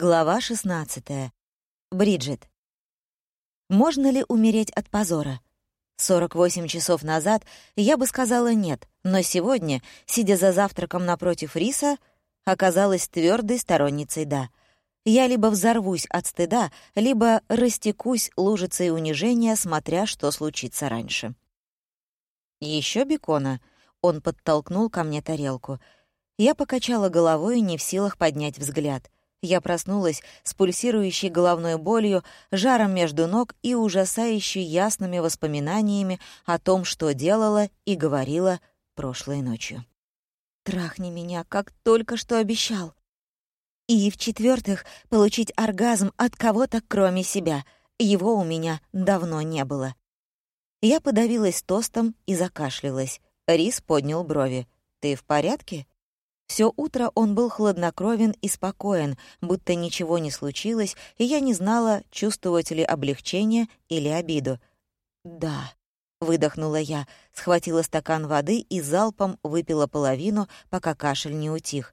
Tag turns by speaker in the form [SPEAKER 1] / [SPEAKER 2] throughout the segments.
[SPEAKER 1] Глава 16. Бриджит. Можно ли умереть от позора? 48 часов назад я бы сказала нет, но сегодня, сидя за завтраком напротив риса, оказалась твердой сторонницей «да». Я либо взорвусь от стыда, либо растекусь лужицей унижения, смотря что случится раньше. Еще бекона. Он подтолкнул ко мне тарелку. Я покачала головой, не в силах поднять взгляд — я проснулась с пульсирующей головной болью, жаром между ног и ужасающе ясными воспоминаниями о том, что делала и говорила прошлой ночью. «Трахни меня, как только что обещал». И, в-четвертых, получить оргазм от кого-то, кроме себя. Его у меня давно не было. Я подавилась тостом и закашлялась. Рис поднял брови. «Ты в порядке?» Все утро он был хладнокровен и спокоен, будто ничего не случилось, и я не знала, чувствовать ли облегчение или обиду. «Да», — выдохнула я, схватила стакан воды и залпом выпила половину, пока кашель не утих.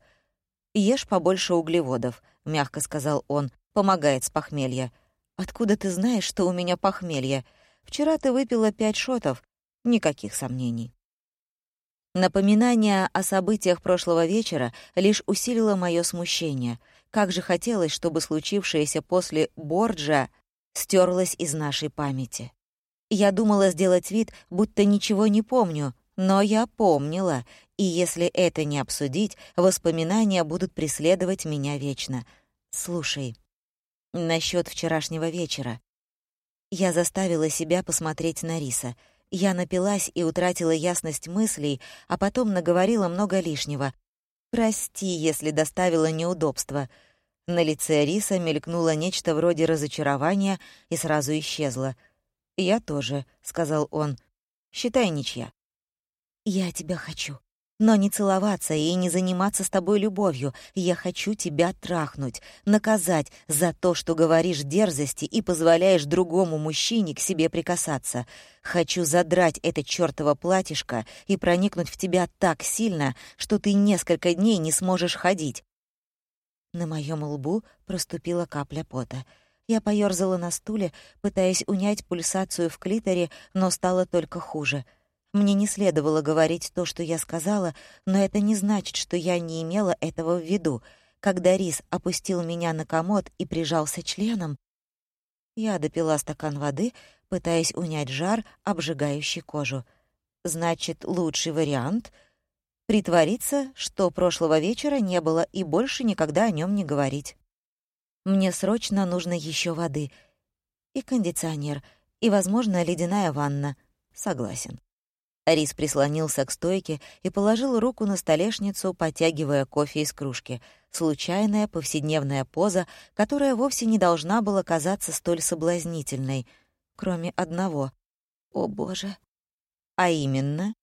[SPEAKER 1] «Ешь побольше углеводов», — мягко сказал он, — «помогает с похмелья». «Откуда ты знаешь, что у меня похмелье? Вчера ты выпила пять шотов. Никаких сомнений». Напоминание о событиях прошлого вечера лишь усилило мое смущение. Как же хотелось, чтобы случившееся после Борджа стерлось из нашей памяти. Я думала сделать вид, будто ничего не помню, но я помнила, и если это не обсудить, воспоминания будут преследовать меня вечно. Слушай, насчет вчерашнего вечера. Я заставила себя посмотреть на Риса — я напилась и утратила ясность мыслей, а потом наговорила много лишнего. «Прости, если доставила неудобства». На лице Риса мелькнуло нечто вроде разочарования и сразу исчезло. «Я тоже», — сказал он. «Считай ничья». «Я тебя хочу», но не целоваться и не заниматься с тобой любовью. Я хочу тебя трахнуть, наказать за то, что говоришь дерзости и позволяешь другому мужчине к себе прикасаться. Хочу задрать это чёртово платьишко и проникнуть в тебя так сильно, что ты несколько дней не сможешь ходить. На моем лбу проступила капля пота. Я поёрзала на стуле, пытаясь унять пульсацию в клиторе, но стало только хуже — мне не следовало говорить то, что я сказала, но это не значит, что я не имела этого в виду. Когда Рис опустил меня на комод и прижался членом, я допила стакан воды, пытаясь унять жар, обжигающий кожу. Значит, лучший вариант — притвориться, что прошлого вечера не было, и больше никогда о нем не говорить. Мне срочно нужно еще воды. И кондиционер, и, возможно, ледяная ванна. Согласен. Рис прислонился к стойке и положил руку на столешницу, потягивая кофе из кружки. Случайная повседневная поза, которая вовсе не должна была казаться столь соблазнительной. Кроме одного. О, Боже! А именно?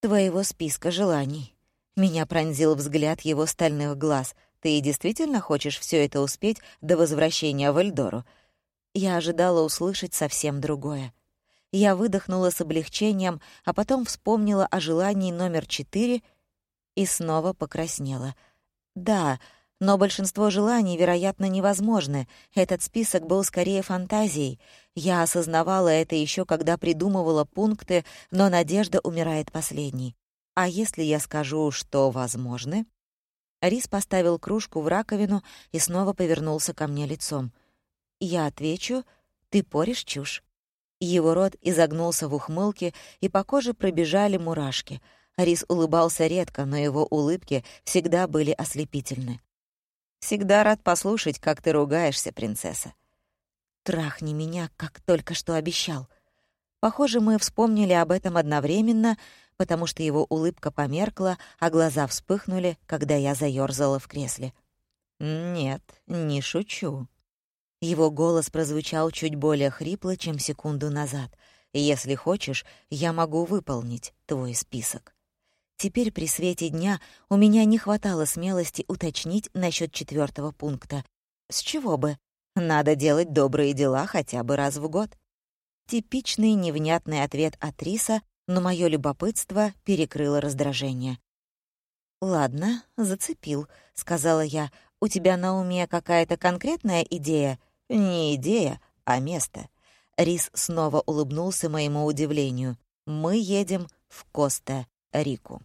[SPEAKER 1] Твоего списка желаний. Меня пронзил взгляд его стальных глаз. Ты действительно хочешь все это успеть до возвращения в Эльдору? Я ожидала услышать совсем другое. Я выдохнула с облегчением, а потом вспомнила о желании номер четыре и снова покраснела. Да, но большинство желаний, вероятно, невозможны. Этот список был скорее фантазией. Я осознавала это еще когда придумывала пункты, но надежда умирает последней. А если я скажу, что возможны? Рис поставил кружку в раковину и снова повернулся ко мне лицом. Я отвечу, ты порешь чушь. Его рот изогнулся в ухмылке, и по коже пробежали мурашки. Рис улыбался редко, но его улыбки всегда были ослепительны. «Всегда рад послушать, как ты ругаешься, принцесса». «Трахни меня, как только что обещал». Похоже, мы вспомнили об этом одновременно, потому что его улыбка померкла, а глаза вспыхнули, когда я заёрзала в кресле. «Нет, не шучу», его голос прозвучал чуть более хрипло, чем секунду назад. «Если хочешь, я могу выполнить твой список». Теперь при свете дня у меня не хватало смелости уточнить насчет четвертого пункта. С чего бы? Надо делать добрые дела хотя бы раз в год. Типичный невнятный ответ от Риса, но мое любопытство перекрыло раздражение. «Ладно, зацепил», — сказала я. У тебя на уме какая-то конкретная идея? Не идея, а место. Рис снова улыбнулся моему удивлению. Мы едем в Коста-Рику.